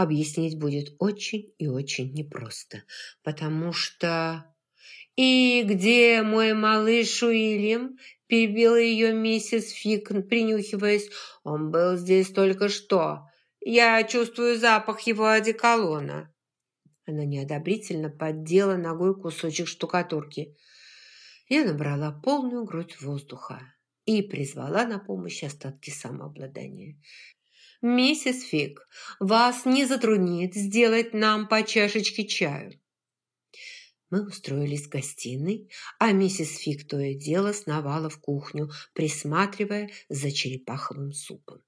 объяснить будет очень и очень непросто, потому что... «И где мой малыш Уильям?» – перебила ее миссис Фик, принюхиваясь. «Он был здесь только что. Я чувствую запах его одеколона». Она неодобрительно поддела ногой кусочек штукатурки. Я набрала полную грудь воздуха и призвала на помощь остатки самообладания. «Миссис Фиг, вас не затруднит сделать нам по чашечке чаю?» Мы устроились в гостиной, а миссис Фиг то и дело сновала в кухню, присматривая за черепаховым супом.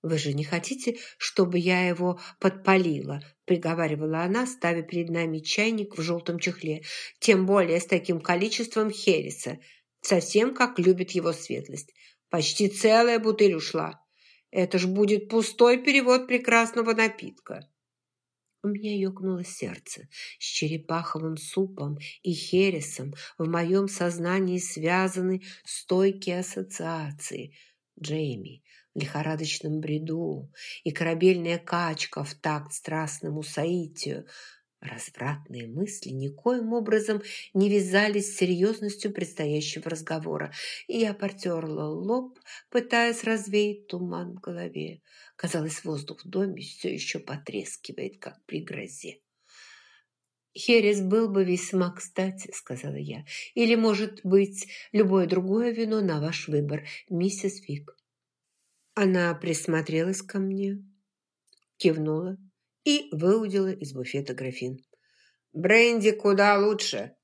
«Вы же не хотите, чтобы я его подпалила?» – приговаривала она, ставя перед нами чайник в желтом чехле. «Тем более с таким количеством хереса. Совсем как любит его светлость. Почти целая бутыль ушла. Это ж будет пустой перевод прекрасного напитка». У меня ёкнуло сердце. С черепаховым супом и хересом в моем сознании связаны стойкие ассоциации. Джейми в лихорадочном бреду и корабельная качка в такт страстному соитию. Развратные мысли никоим образом не вязались с серьезностью предстоящего разговора, и я потерла лоб, пытаясь развеять туман в голове. Казалось, воздух в доме все еще потрескивает, как при грозе. «Херес был бы весьма кстати», — сказала я. «Или, может быть, любое другое вино на ваш выбор, миссис Фик». Она присмотрелась ко мне, кивнула и выудила из буфета графин. «Бренди куда лучше!»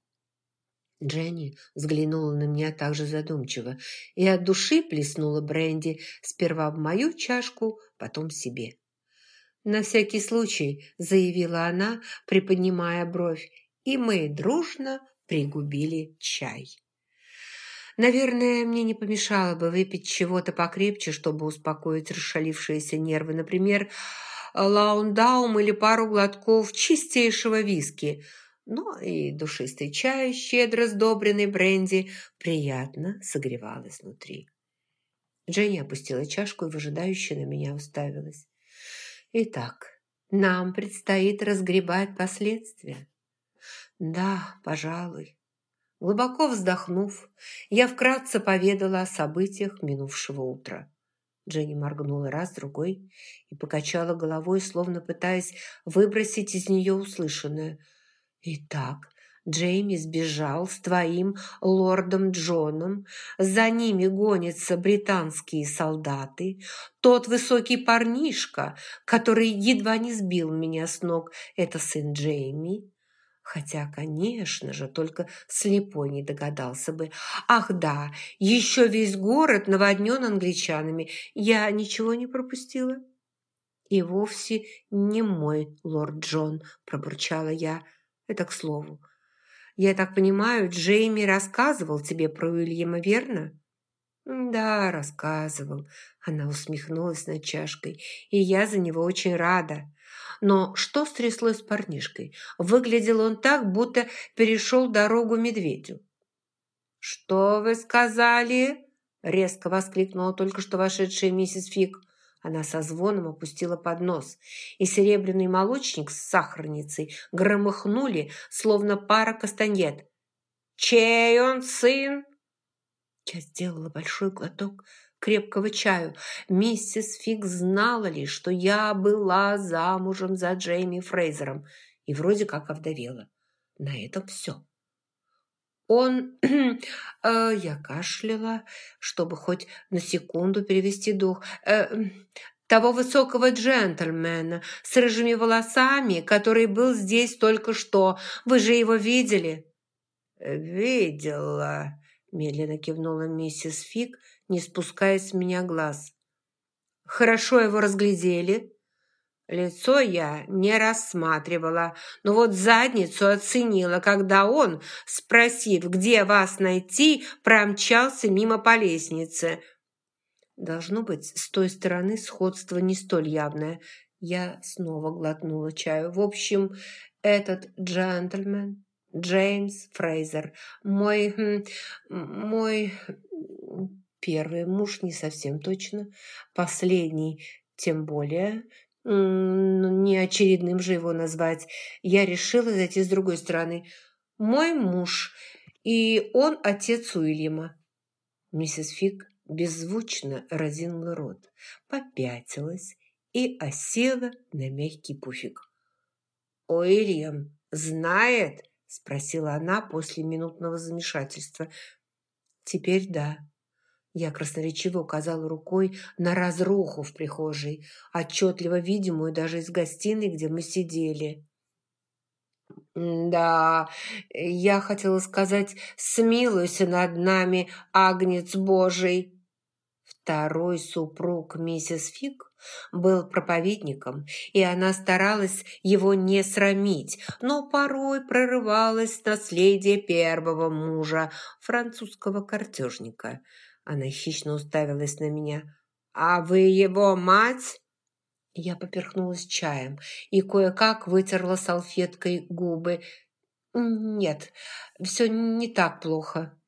Дженни взглянула на меня также задумчиво и от души плеснула бренди сперва в мою чашку, потом себе. «На всякий случай», — заявила она, приподнимая бровь, и мы дружно пригубили чай. Наверное, мне не помешало бы выпить чего-то покрепче, чтобы успокоить расшалившиеся нервы. Например, лаундаум или пару глотков чистейшего виски. Но и душистый чай, щедро сдобренный бренди, приятно согревал изнутри. Дженни опустила чашку и выжидающе на меня уставилась. «Итак, нам предстоит разгребать последствия». «Да, пожалуй». Глубоко вздохнув, я вкратце поведала о событиях минувшего утра. Дженни моргнула раз-другой и покачала головой, словно пытаясь выбросить из нее услышанное. «Итак, Джейми сбежал с твоим лордом Джоном, за ними гонятся британские солдаты, тот высокий парнишка, который едва не сбил меня с ног, это сын Джейми». Хотя, конечно же, только слепой не догадался бы. Ах да, еще весь город наводнен англичанами. Я ничего не пропустила? И вовсе не мой лорд Джон, пробурчала я. Это к слову. Я так понимаю, Джейми рассказывал тебе про Уильяма, верно? «Да, рассказывал». Она усмехнулась над чашкой. «И я за него очень рада. Но что стряслось с парнишкой? Выглядел он так, будто перешел дорогу медведю. «Что вы сказали?» – резко воскликнула только что вошедшая миссис Фиг. Она со звоном опустила поднос, и серебряный молочник с сахарницей громыхнули, словно пара кастаньет. «Чей он сын?» Я сделала большой глоток крепкого чаю. Миссис Фиг знала ли, что я была замужем за Джейми Фрейзером и вроде как овдовела. На этом все. Он... э, я кашляла, чтобы хоть на секунду перевести дух. Э, того высокого джентльмена с рыжими волосами, который был здесь только что. Вы же его видели?» «Видела», – медленно кивнула миссис Фиг, не спуская с меня глаз. «Хорошо его разглядели?» Лицо я не рассматривала, но вот задницу оценила, когда он, спросив, где вас найти, промчался мимо по лестнице. Должно быть, с той стороны сходство не столь явное. Я снова глотнула чаю. В общем, этот джентльмен, Джеймс Фрейзер, мой... Мой Первый муж не совсем точно, последний тем более. не очередным же его назвать, я решила зайти с другой стороны. Мой муж, и он отец Уильяма. Миссис Фиг беззвучно разинула рот, попятилась и осела на мягкий пуфик. «Уильям знает?» – спросила она после минутного замешательства. «Теперь да». Я красноречиво указала рукой на разруху в прихожей, отчетливо видимую даже из гостиной, где мы сидели. «Да, я хотела сказать, смилуйся над нами, агнец Божий!» Второй супруг миссис Фиг был проповедником, и она старалась его не срамить, но порой прорывалось наследие первого мужа, французского картежника. Она хищно уставилась на меня. «А вы его мать?» Я поперхнулась чаем и кое-как вытерла салфеткой губы. «Нет, все не так плохо».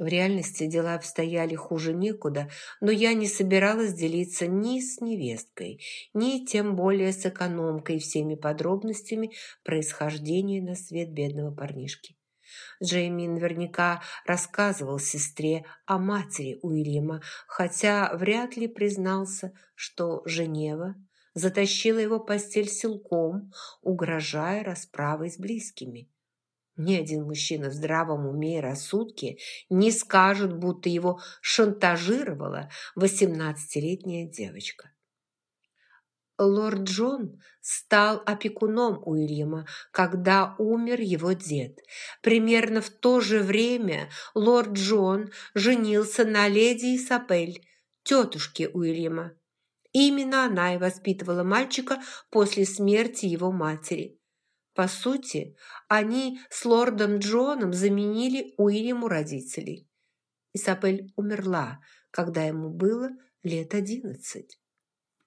В реальности дела обстояли хуже некуда, но я не собиралась делиться ни с невесткой, ни тем более с экономкой всеми подробностями происхождения на свет бедного парнишки. Джейми наверняка рассказывал сестре о матери Уильяма, хотя вряд ли признался, что Женева затащила его постель силком, угрожая расправой с близкими. Ни один мужчина в здравом уме и рассудке не скажет, будто его шантажировала восемнадцатилетняя девочка. Лорд Джон стал опекуном Уильяма, когда умер его дед. Примерно в то же время лорд Джон женился на леди Исапель, тетушке Уильяма. Именно она и воспитывала мальчика после смерти его матери. По сути, они с лордом Джоном заменили Уильяму родителей. Исапель умерла, когда ему было лет одиннадцать.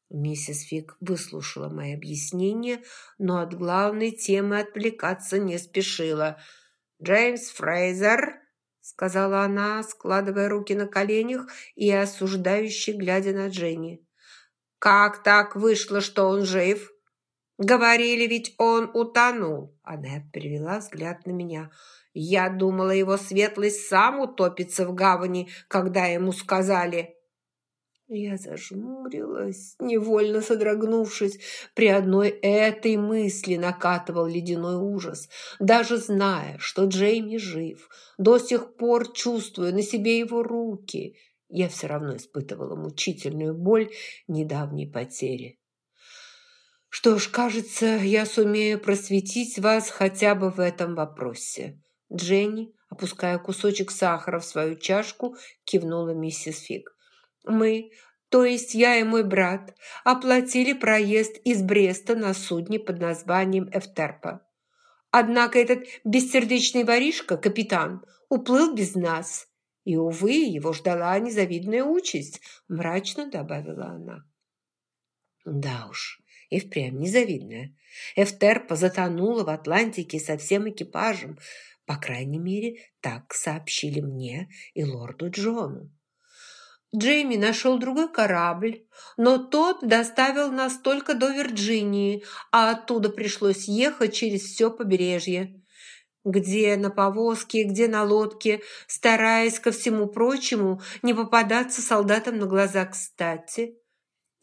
Миссис Фиг выслушала мои объяснения, но от главной темы отвлекаться не спешила. «Джеймс Фрейзер», — сказала она, складывая руки на коленях и осуждающе глядя на Дженни. «Как так вышло, что он жив?» «Говорили, ведь он утонул!» Она перевела взгляд на меня. «Я думала, его светлость сам утопится в гавани, когда ему сказали...» Я зажмурилась, невольно содрогнувшись. При одной этой мысли накатывал ледяной ужас. Даже зная, что Джейми жив, до сих пор чувствую на себе его руки, я все равно испытывала мучительную боль недавней потери. Что ж, кажется, я сумею просветить вас хотя бы в этом вопросе. Дженни, опуская кусочек сахара в свою чашку, кивнула миссис Фиг. Мы, то есть я и мой брат, оплатили проезд из Бреста на судне под названием Эфтерпа. Однако этот бессердечный воришка, капитан, уплыл без нас. И, увы, его ждала незавидная участь, мрачно добавила она. Да уж, и впрямь незавидная. Эфтерпа затонула в Атлантике со всем экипажем. По крайней мере, так сообщили мне и лорду Джону. Джейми нашел другой корабль, но тот доставил нас только до Вирджинии, а оттуда пришлось ехать через все побережье. Где на повозке, где на лодке, стараясь ко всему прочему не попадаться солдатам на глаза кстати.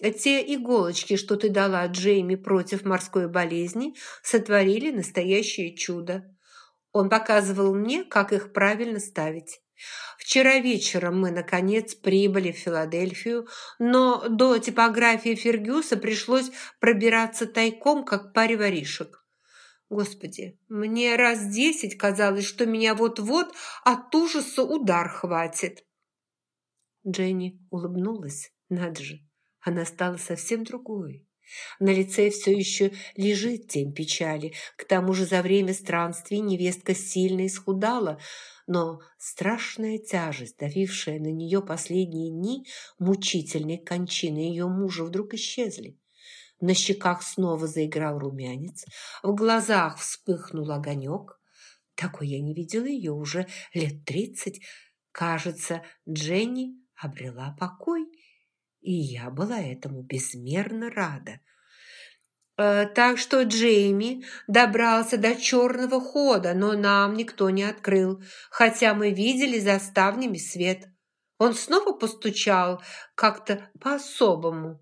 Те иголочки, что ты дала Джейми против морской болезни, сотворили настоящее чудо. Он показывал мне, как их правильно ставить. Вчера вечером мы, наконец, прибыли в Филадельфию, но до типографии Фергюса пришлось пробираться тайком, как паре воришек. Господи, мне раз десять казалось, что меня вот-вот от ужаса удар хватит. Дженни улыбнулась. Надо же, она стала совсем другой. На лице все еще лежит тень печали. К тому же за время странствий невестка сильно исхудала, но страшная тяжесть, давившая на нее последние дни мучительной кончины ее мужа, вдруг исчезли. На щеках снова заиграл румянец, в глазах вспыхнул огонек. Такой я не видела ее уже лет тридцать. Кажется, Дженни обрела покой, и я была этому безмерно рада. Э, так что Джейми добрался до черного хода, но нам никто не открыл, хотя мы видели за ставнями свет. Он снова постучал как-то по-особому.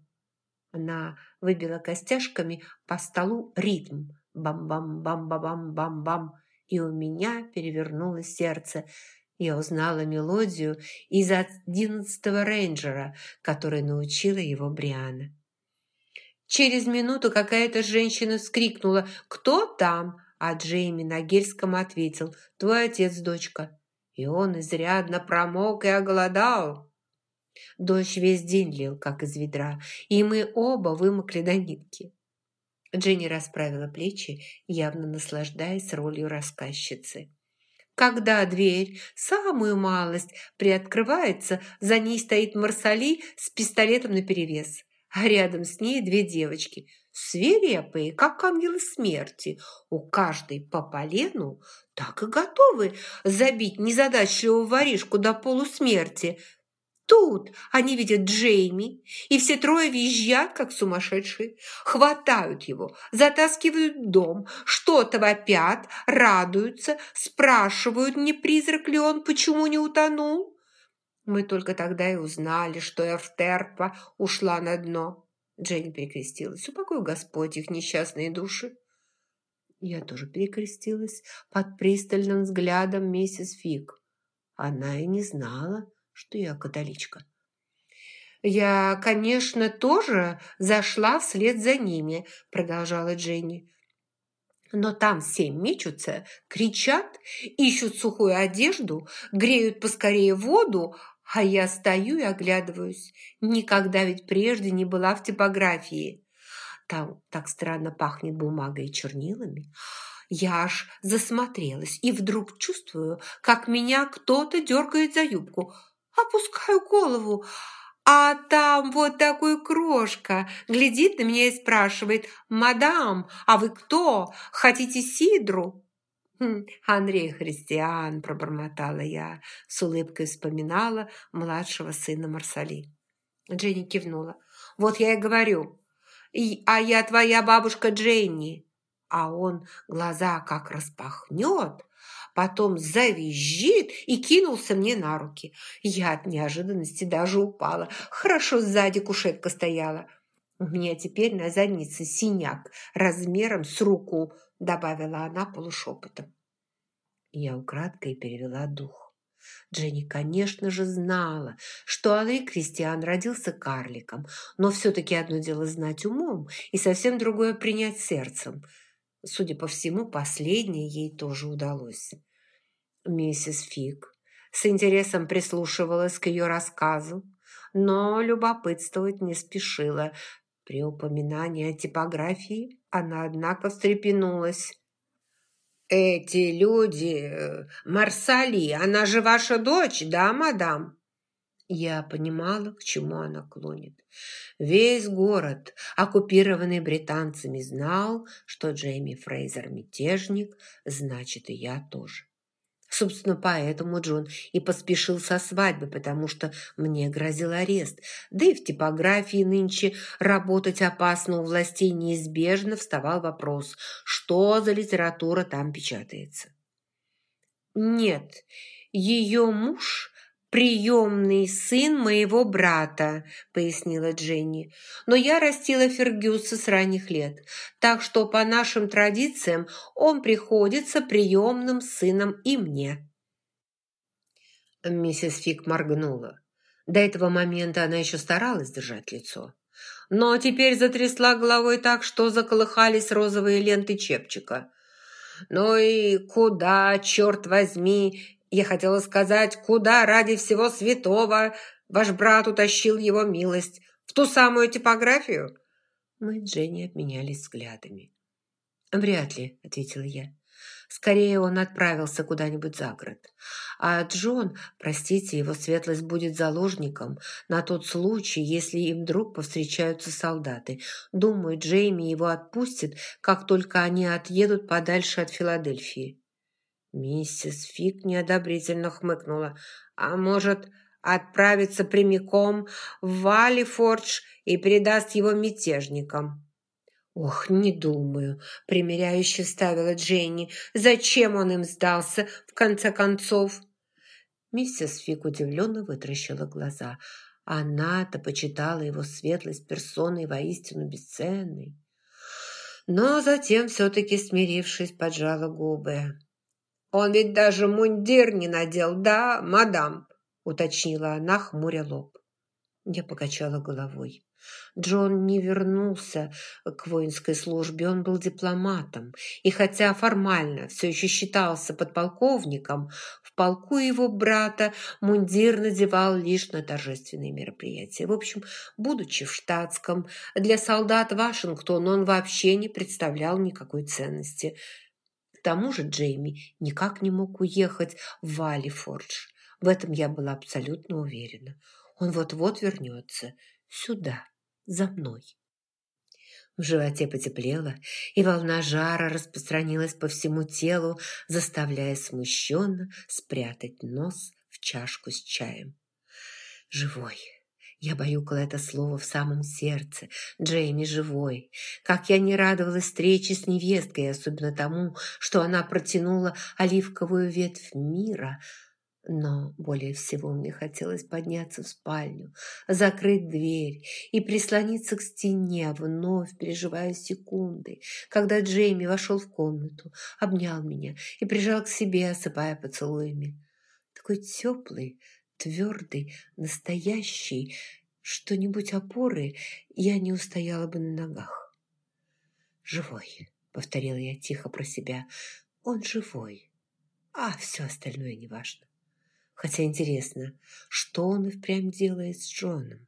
Она выбила костяшками по столу ритм. Бам-бам-бам-бам-бам-бам. И у меня перевернулось сердце. Я узнала мелодию из одиннадцатого рейнджера, который научила его Бриана. Через минуту какая-то женщина вскрикнула «Кто там?» А Джейми на гельском ответил «Твой отец, дочка». И он изрядно промок и оголодал. Дождь весь день лил, как из ведра, и мы оба вымокли до нитки. Дженни расправила плечи, явно наслаждаясь ролью рассказчицы. Когда дверь, самую малость, приоткрывается, за ней стоит Марсали с пистолетом наперевес а рядом с ней две девочки, свирепые, как ангелы смерти, у каждой по полену, так и готовы забить незадачливого воришку до полусмерти. Тут они видят Джейми, и все трое визжат, как сумасшедшие, хватают его, затаскивают в дом, что-то вопят, радуются, спрашивают, не призрак ли он, почему не утонул. Мы только тогда и узнали, что Эфтерпа ушла на дно. Дженни перекрестилась. Упокой Господь их несчастные души. Я тоже перекрестилась под пристальным взглядом миссис Фиг. Она и не знала, что я католичка. «Я, конечно, тоже зашла вслед за ними», – продолжала Дженни. Но там все мечутся, кричат, ищут сухую одежду, греют поскорее воду, а я стою и оглядываюсь. Никогда ведь прежде не была в типографии. Там так странно пахнет бумагой и чернилами. Я аж засмотрелась и вдруг чувствую, как меня кто-то дергает за юбку. Опускаю голову, а там вот такой крошка глядит на меня и спрашивает, «Мадам, а вы кто? Хотите сидру?» Хм, «Андрей Христиан», – пробормотала я, с улыбкой вспоминала младшего сына Марсали. Дженни кивнула. «Вот я и говорю. А я твоя бабушка Дженни». А он глаза как распахнет, потом завизжит и кинулся мне на руки. Я от неожиданности даже упала. Хорошо сзади кушетка стояла. У меня теперь на заднице синяк размером с руку – добавила она полушепотом. Я украдкой перевела дух. Дженни, конечно же, знала, что Анри Кристиан родился карликом, но все-таки одно дело знать умом и совсем другое принять сердцем. Судя по всему, последнее ей тоже удалось. Миссис Фиг с интересом прислушивалась к ее рассказу, но любопытствовать не спешила. При упоминании о типографии она, однако, встрепенулась. «Эти люди... Э, Марсали, она же ваша дочь, да, мадам?» Я понимала, к чему она клонит. Весь город, оккупированный британцами, знал, что Джейми Фрейзер мятежник, значит, и я тоже. Собственно, поэтому Джон и поспешил со свадьбы, потому что мне грозил арест. Да и в типографии нынче работать опасно у властей неизбежно вставал вопрос, что за литература там печатается. Нет, ее муж «Приемный сын моего брата», – пояснила Дженни. «Но я растила Фергюса с ранних лет, так что по нашим традициям он приходится приемным сыном и мне». Миссис Фик моргнула. До этого момента она еще старалась держать лицо. Но теперь затрясла головой так, что заколыхались розовые ленты чепчика. «Ну и куда, черт возьми, я хотела сказать, куда ради всего святого ваш брат утащил его милость? В ту самую типографию?» Мы с Дженни обменялись взглядами. «Вряд ли», — ответила я. «Скорее он отправился куда-нибудь за город. А Джон, простите, его светлость будет заложником на тот случай, если им вдруг повстречаются солдаты. Думаю, Джейми его отпустит, как только они отъедут подальше от Филадельфии». Миссис Фиг неодобрительно хмыкнула. «А может, отправиться прямиком в Валифордж и передаст его мятежникам?» «Ох, не думаю», – примиряюще ставила Дженни. «Зачем он им сдался, в конце концов?» Миссис Фиг удивленно вытращила глаза. Она-то почитала его светлость персоной воистину бесценной. Но затем, все-таки смирившись, поджала губы. «Он ведь даже мундир не надел, да, мадам?» уточнила она, хмуря лоб. Я покачала головой. Джон не вернулся к воинской службе, он был дипломатом, и хотя формально все еще считался подполковником, в полку его брата мундир надевал лишь на торжественные мероприятия. В общем, будучи в штатском, для солдат Вашингтона он вообще не представлял никакой ценности. К тому же Джейми никак не мог уехать в Валифордж. В этом я была абсолютно уверена. Он вот-вот вернется сюда, за мной. В животе потеплело, и волна жара распространилась по всему телу, заставляя смущенно спрятать нос в чашку с чаем. «Живой!» Я баюкала это слово в самом сердце. Джейми живой. Как я не радовалась встрече с невесткой, особенно тому, что она протянула оливковую ветвь мира – но более всего мне хотелось подняться в спальню, закрыть дверь и прислониться к стене, вновь переживая секунды, когда Джейми вошел в комнату, обнял меня и прижал к себе, осыпая поцелуями. Такой теплый, твердый, настоящий, что-нибудь опоры я не устояла бы на ногах. «Живой», — повторила я тихо про себя, — «он живой, а все остальное неважно». Хотя интересно, что он и впрямь делает с Джоном?